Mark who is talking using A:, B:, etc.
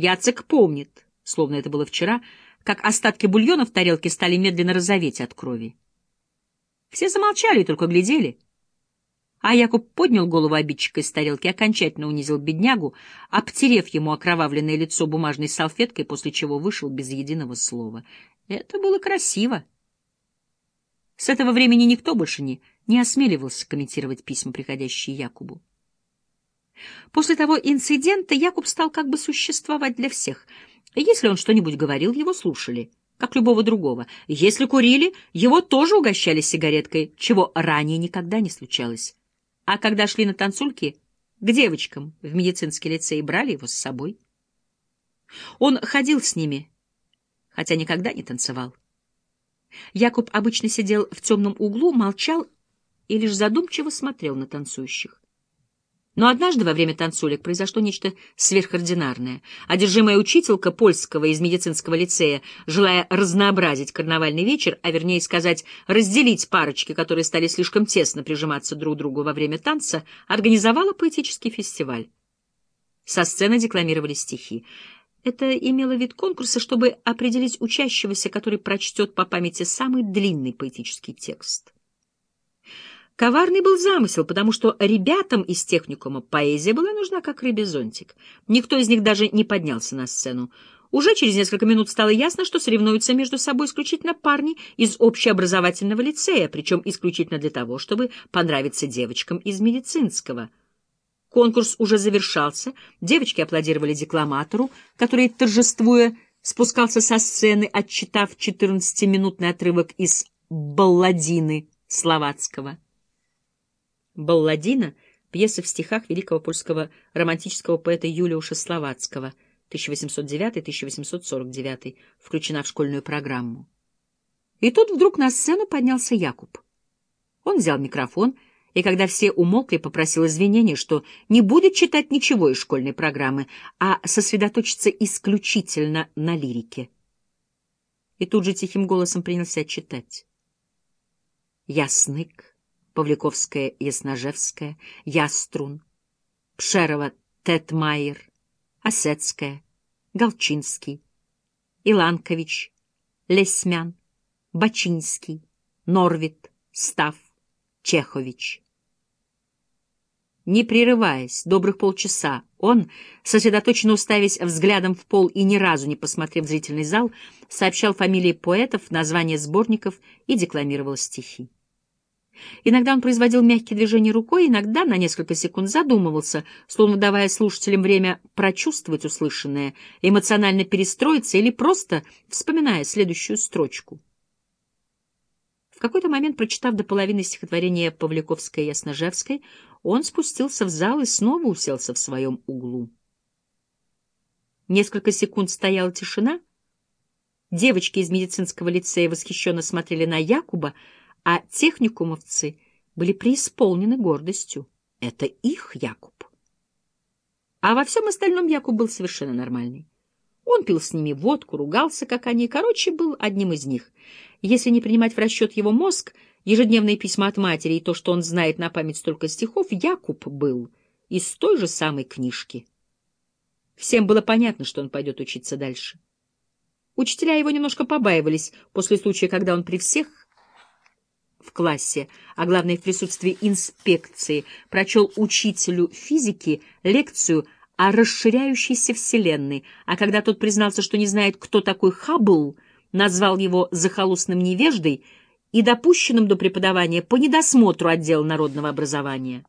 A: Яцек помнит, словно это было вчера, как остатки бульона в тарелке стали медленно розоветь от крови. Все замолчали и только глядели. А Якуб поднял голову обидчика из тарелки, окончательно унизил беднягу, обтерев ему окровавленное лицо бумажной салфеткой, после чего вышел без единого слова. Это было красиво. С этого времени никто больше не, не осмеливался комментировать письма, приходящие Якубу. После того инцидента Якуб стал как бы существовать для всех. Если он что-нибудь говорил, его слушали, как любого другого. Если курили, его тоже угощали сигареткой, чего ранее никогда не случалось. А когда шли на танцульки, к девочкам в медицинский лицей брали его с собой. Он ходил с ними, хотя никогда не танцевал. Якуб обычно сидел в темном углу, молчал и лишь задумчиво смотрел на танцующих. Но однажды во время танцулек произошло нечто сверхординарное. Одержимая учителька польского из медицинского лицея, желая разнообразить карнавальный вечер, а вернее сказать, разделить парочки, которые стали слишком тесно прижиматься друг к другу во время танца, организовала поэтический фестиваль. Со сцены декламировали стихи. Это имело вид конкурса, чтобы определить учащегося, который прочтет по памяти самый длинный поэтический текст. Коварный был замысел, потому что ребятам из техникума поэзия была нужна как рыбий. Никто из них даже не поднялся на сцену. Уже через несколько минут стало ясно, что соревнуются между собой исключительно парни из общеобразовательного лицея, причем исключительно для того, чтобы понравиться девочкам из медицинского. Конкурс уже завершался, девочки аплодировали декламатору, который, торжествуя, спускался со сцены, отчитав 14-минутный отрывок из «Балладины» Словацкого. «Балладина» — пьеса в стихах великого польского романтического поэта Юлиуша Словацкого 1809-1849, включена в школьную программу. И тут вдруг на сцену поднялся Якуб. Он взял микрофон и, когда все умолкли, попросил извинения, что не будет читать ничего из школьной программы, а сосредоточиться исключительно на лирике. И тут же тихим голосом принялся читать. «Яснык, Павликовская, Ясножевская, Яструн, Пшерова, Тетмайер, Осетская, Галчинский, Иланкович, Лесмян, Бачинский, Норвит, Став, Чехович. Не прерываясь, добрых полчаса, он, сосредоточенно уставясь взглядом в пол и ни разу не посмотрев в зрительный зал, сообщал фамилии поэтов, названия сборников и декламировал стихи. Иногда он производил мягкие движения рукой, иногда на несколько секунд задумывался, словно давая слушателям время прочувствовать услышанное, эмоционально перестроиться или просто вспоминая следующую строчку. В какой-то момент, прочитав до половины стихотворения Павликовской и Ясножевской, он спустился в зал и снова уселся в своем углу. Несколько секунд стояла тишина. Девочки из медицинского лицея восхищенно смотрели на Якуба, а техникумовцы были преисполнены гордостью. Это их Якуб. А во всем остальном Якуб был совершенно нормальный. Он пил с ними водку, ругался, как они, короче, был одним из них. Если не принимать в расчет его мозг, ежедневные письма от матери и то, что он знает на память столько стихов, Якуб был из той же самой книжки. Всем было понятно, что он пойдет учиться дальше. Учителя его немножко побаивались после случая, когда он при всех в классе, а главное в присутствии инспекции, прочел учителю физики лекцию о расширяющейся Вселенной, а когда тот признался, что не знает, кто такой Хаббл, назвал его захолустным невеждой и допущенным до преподавания по недосмотру отдела народного образования.